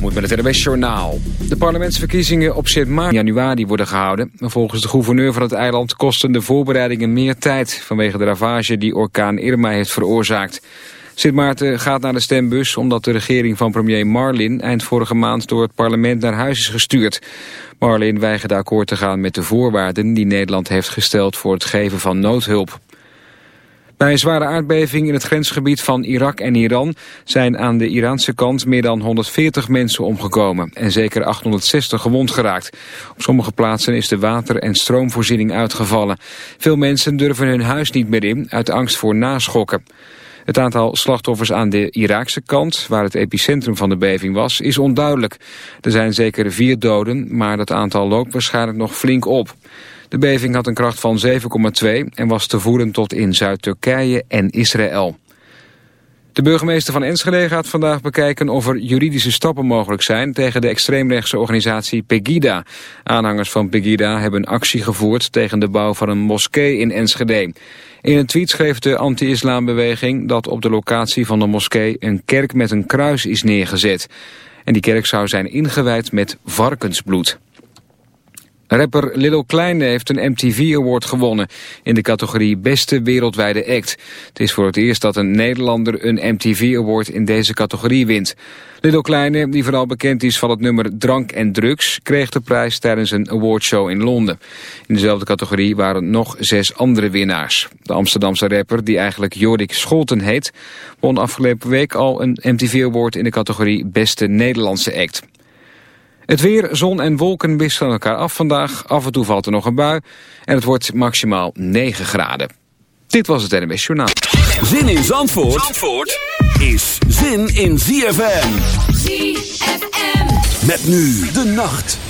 moet met het NWS Journaal. De parlementsverkiezingen op Sint Maarten in januari worden gehouden. Volgens de gouverneur van het eiland kosten de voorbereidingen meer tijd... vanwege de ravage die orkaan Irma heeft veroorzaakt. Sint Maarten gaat naar de stembus omdat de regering van premier Marlin... eind vorige maand door het parlement naar huis is gestuurd. Marlin weigerde akkoord te gaan met de voorwaarden die Nederland heeft gesteld... voor het geven van noodhulp. Bij een zware aardbeving in het grensgebied van Irak en Iran zijn aan de Iraanse kant meer dan 140 mensen omgekomen en zeker 860 gewond geraakt. Op sommige plaatsen is de water- en stroomvoorziening uitgevallen. Veel mensen durven hun huis niet meer in uit angst voor naschokken. Het aantal slachtoffers aan de Iraakse kant, waar het epicentrum van de beving was, is onduidelijk. Er zijn zeker vier doden, maar dat aantal loopt waarschijnlijk nog flink op. De beving had een kracht van 7,2 en was te voeren tot in Zuid-Turkije en Israël. De burgemeester van Enschede gaat vandaag bekijken of er juridische stappen mogelijk zijn tegen de extreemrechtse organisatie Pegida. Aanhangers van Pegida hebben actie gevoerd tegen de bouw van een moskee in Enschede. In een tweet schreef de anti-islambeweging dat op de locatie van de moskee een kerk met een kruis is neergezet. En die kerk zou zijn ingewijd met varkensbloed. Rapper Lil Kleine heeft een MTV Award gewonnen in de categorie Beste Wereldwijde Act. Het is voor het eerst dat een Nederlander een MTV Award in deze categorie wint. Lil Kleine, die vooral bekend is van het nummer Drank en Drugs, kreeg de prijs tijdens een awardshow in Londen. In dezelfde categorie waren nog zes andere winnaars. De Amsterdamse rapper, die eigenlijk Jorik Scholten heet, won afgelopen week al een MTV Award in de categorie Beste Nederlandse Act. Het weer, zon en wolken wisselen elkaar af vandaag. Af en toe valt er nog een bui. En het wordt maximaal 9 graden. Dit was het NMS Journaal. Zin in Zandvoort, Zandvoort is zin in ZFM. ZFM. Met nu de nacht.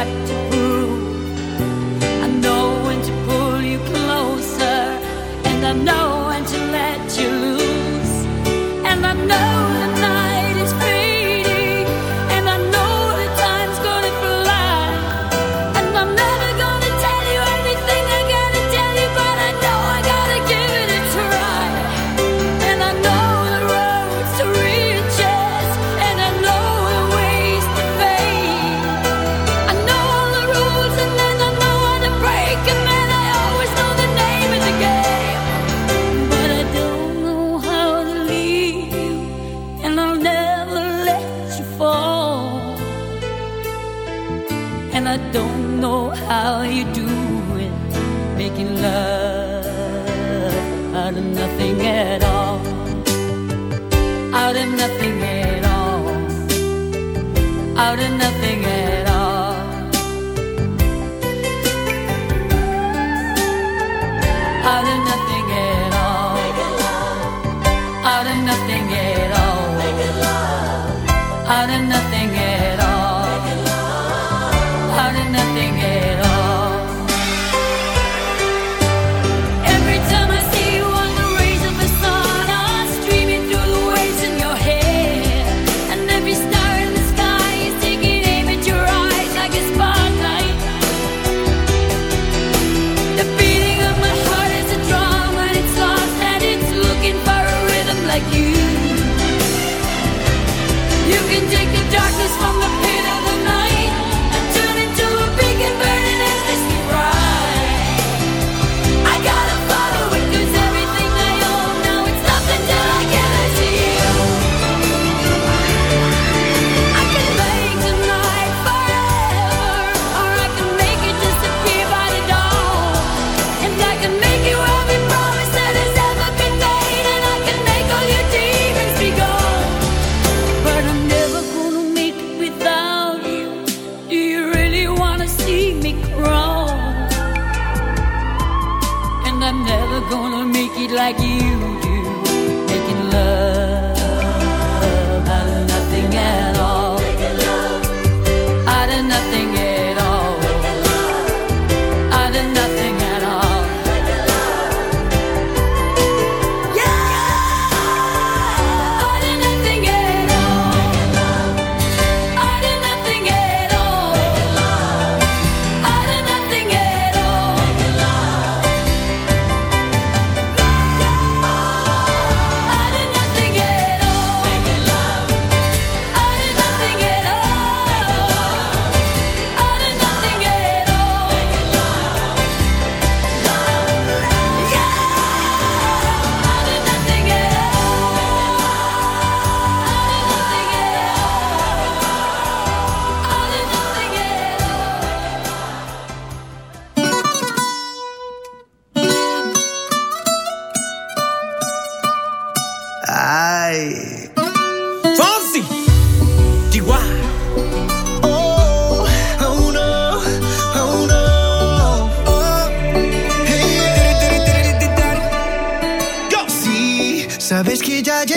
what to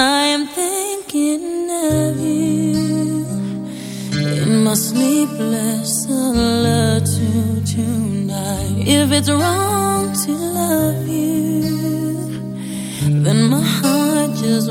I am thinking of you in my sleepless solitude tonight. If it's wrong to love you, then my heart just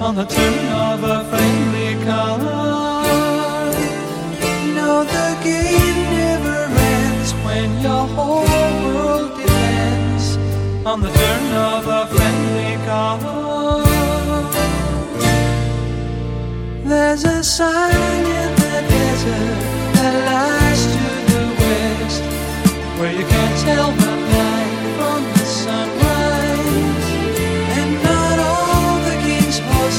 on the turn of a friendly caller. No, the game never ends when your whole world depends on the turn of a friendly caller. There's a sign in the desert that lies to the west where you can't tell.